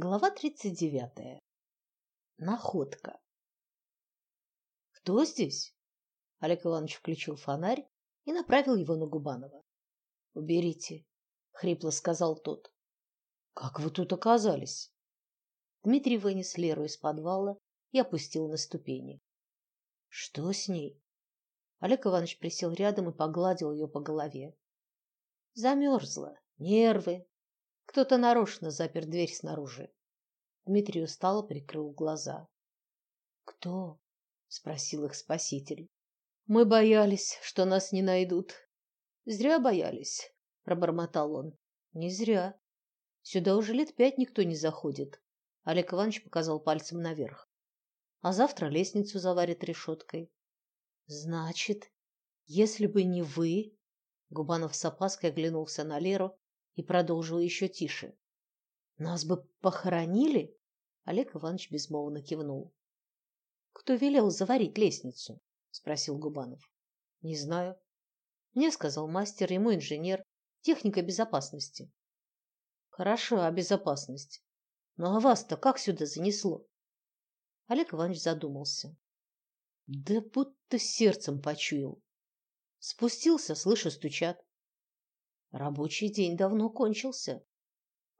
Глава тридцать девятая. Находка. Кто здесь? Олег Иванович включил фонарь и направил его на Губанова. Уберите, хрипло сказал тот. Как вы тут оказались? Дмитрий вынес Леру из подвала и опустил на ступени. Что с ней? Олег Иванович присел рядом и погладил ее по голове. Замерзла, нервы. Кто-то нарочно запер дверь снаружи. Дмитрий устало прикрыл глаза. Кто? спросил их спаситель. Мы боялись, что нас не найдут. Зря боялись, пробормотал он. Не зря. Сюда уже лет пять никто не заходит. Олег Иванович показал пальцем наверх. А завтра лестницу заварят решеткой. Значит, если бы не вы, Губанов с опаской оглянулся на Леру и продолжил еще тише. Нас бы похоронили? Олег Иванович безмолвно кивнул. Кто велел заварить лестницу? спросил Губанов. Не знаю. Мне сказал мастер, ему инженер, техника безопасности. Хорошо, а безопасность. Ну а вас-то как сюда занесло? Олег Иванович задумался. Да будто сердцем почуял. Спустился, слышу, стучат. Рабочий день давно кончился.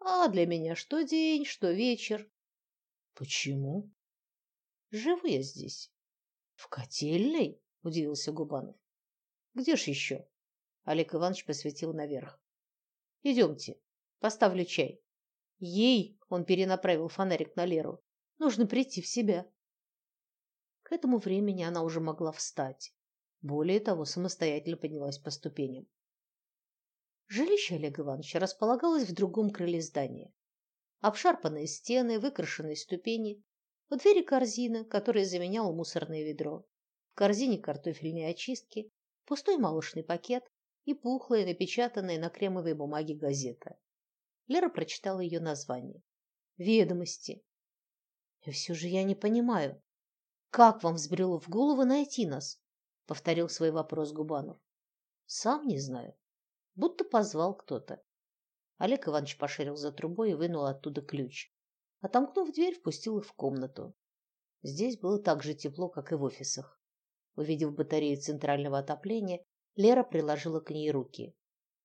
А для меня что день, что вечер. Почему? Живу я здесь. В котельной? Удивился Губанов. Где ж еще? Олег Иванович посветил наверх. Идемте, поставлю чай. Ей, он перенаправил фонарик на Леру, нужно прийти в себя. К этому времени она уже могла встать. Более того, самостоятельно поднялась по ступеням. Жилище Олега Ивановича располагалось в другом крыле здания. Обшарпанные стены, выкрашенные ступени, у двери корзина, которая заменяла мусорное ведро. В корзине картофельные очистки, пустой молочный пакет и пухлая, напечатанная на кремовой бумаге газета. Лера прочитала ее название. «Ведомости». «И все же я не понимаю, как вам взбрело в голову найти нас?» — повторил свой вопрос Губанов. «Сам не знаю будто позвал кто-то. Олег Иванович пошарил за трубой и вынул оттуда ключ. Отомкнув дверь, впустил их в комнату. Здесь было так же тепло, как и в офисах. Увидев батарею центрального отопления, Лера приложила к ней руки.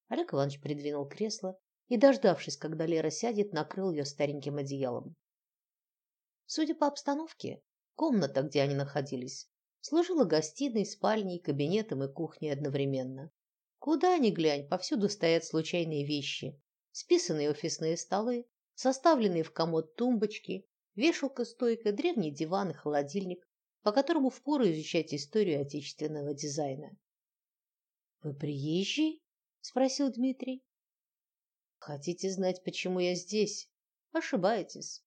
Олег Иванович придвинул кресло и, дождавшись, когда Лера сядет, накрыл ее стареньким одеялом. Судя по обстановке, комната, где они находились, служила гостиной, спальней, кабинетом и кухней одновременно. Куда ни глянь, повсюду стоят случайные вещи. Списанные офисные столы, составленные в комод тумбочки, вешалка-стойка, древний диван и холодильник, по которому впору изучать историю отечественного дизайна. «Вы приезжий?» – спросил Дмитрий. «Хотите знать, почему я здесь? Ошибаетесь.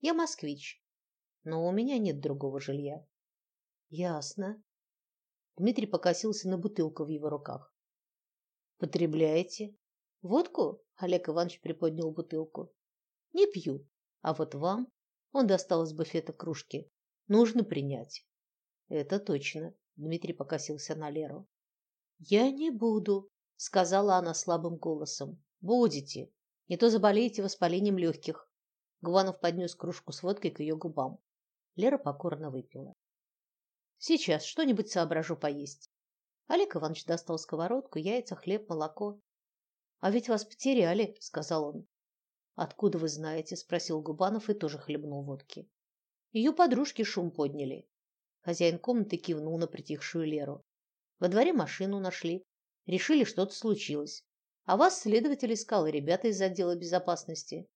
Я москвич, но у меня нет другого жилья». «Ясно». Дмитрий покосился на бутылку в его руках. Потребляете? Водку? Олег Иванович приподнял бутылку. Не пью. А вот вам, он достал из буфета кружки, нужно принять. Это точно. Дмитрий покосился на Леру. Я не буду, сказала она слабым голосом. Будете. Не то заболеете воспалением легких. Гуванов поднес кружку с водкой к ее губам. Лера покорно выпила. Сейчас что-нибудь соображу поесть. Олег Иванович достал сковородку, яйца, хлеб, молоко. А ведь вас потеряли, сказал он. Откуда вы знаете? спросил Губанов и тоже хлебнул водки. Ее подружки шум подняли. Хозяин комнаты кивнул на притихшую Леру. Во дворе машину нашли. Решили, что-то случилось. А вас следователь искал, ребята из отдела безопасности.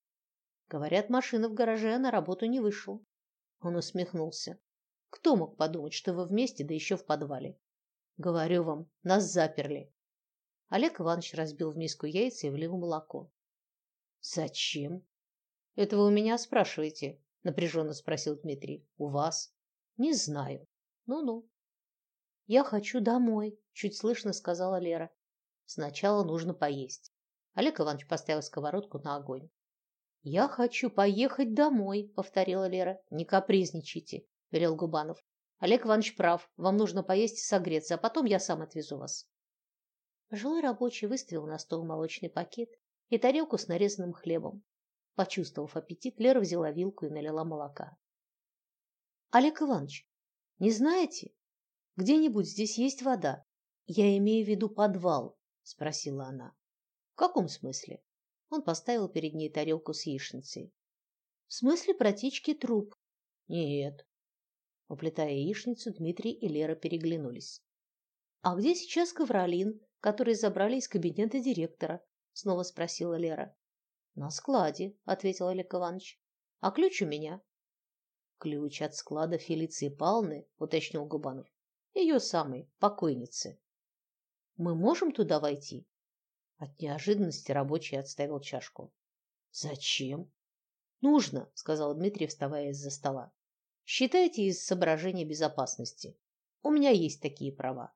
Говорят, машина в гараже, а на работу не вышел. Он усмехнулся. Кто мог подумать, что вы вместе, да еще в подвале? Говорю вам, нас заперли. Олег Иванович разбил в миску яйца и влил молоко. Зачем? Это вы у меня спрашиваете? напряженно спросил Дмитрий. У вас? Не знаю. Ну-ну. Я хочу домой, чуть слышно сказала Лера. Сначала нужно поесть. Олег Иванович поставил сковородку на огонь. Я хочу поехать домой, повторила Лера. Не капризничайте, велел Губанов. Олег Иванович прав. Вам нужно поесть и согреться, а потом я сам отвезу вас. Пожилой рабочий выставил на стол молочный пакет и тарелку с нарезанным хлебом. Почувствовав аппетит, Лера взяла вилку и налила молока. Олег Иванович, не знаете, где-нибудь здесь есть вода? Я имею в виду подвал, спросила она. В каком смысле? Он поставил перед ней тарелку с яичницей. В смысле протечки труб. Нет. Уплетая яичницу, Дмитрий и Лера переглянулись. А где сейчас ковролин, который забрали из кабинета директора? снова спросила Лера. На складе, ответил Олег Иванович. А ключ у меня. Ключ от склада Фелиции Павловны, уточнил Губанов. Ее самой, покойницы. Мы можем туда войти? От неожиданности рабочий отставил чашку. Зачем? Нужно, сказал Дмитрий, вставая из-за стола. Считайте из соображений безопасности. У меня есть такие права.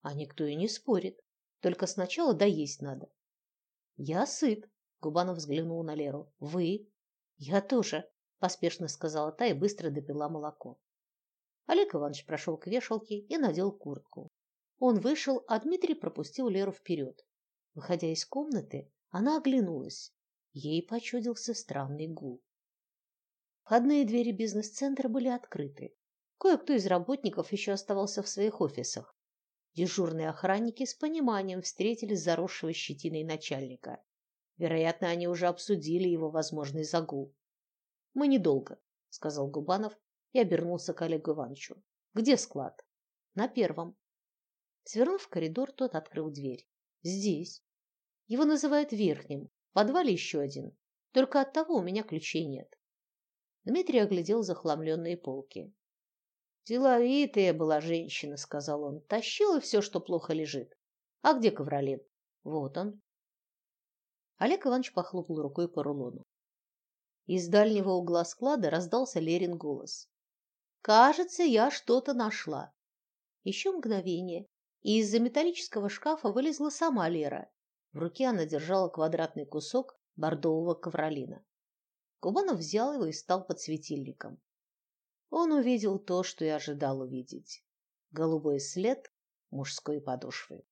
А никто и не спорит. Только сначала доесть надо. Я сыт, Губанов взглянул на Леру. Вы? Я тоже, поспешно сказала та и быстро допила молоко. Олег Иванович прошел к вешалке и надел куртку. Он вышел, а Дмитрий пропустил Леру вперед. Выходя из комнаты, она оглянулась. Ей почудился странный гул. Входные двери бизнес-центра были открыты. Кое-кто из работников еще оставался в своих офисах. Дежурные охранники с пониманием встретили заросшего щетиной начальника. Вероятно, они уже обсудили его возможный загул. Мы недолго, сказал Губанов и обернулся к Олегу Ивановичу. Где склад? На первом. Свернув в коридор, тот открыл дверь. Здесь. Его называют верхним. В подвале еще один. Только от того у меня ключей нет. Дмитрий оглядел захламленные полки. Деловитая была женщина, сказал он. Тащила все, что плохо лежит. А где ковролин? Вот он. Олег Иванович похлопал рукой по рулону. Из дальнего угла склада раздался Лерин голос. Кажется, я что-то нашла. Еще мгновение, и из-за металлического шкафа вылезла сама Лера. В руке она держала квадратный кусок бордового ковролина. Кубанов взял его и стал под светильником. Он увидел то, что и ожидал увидеть. Голубой след мужской подошвы.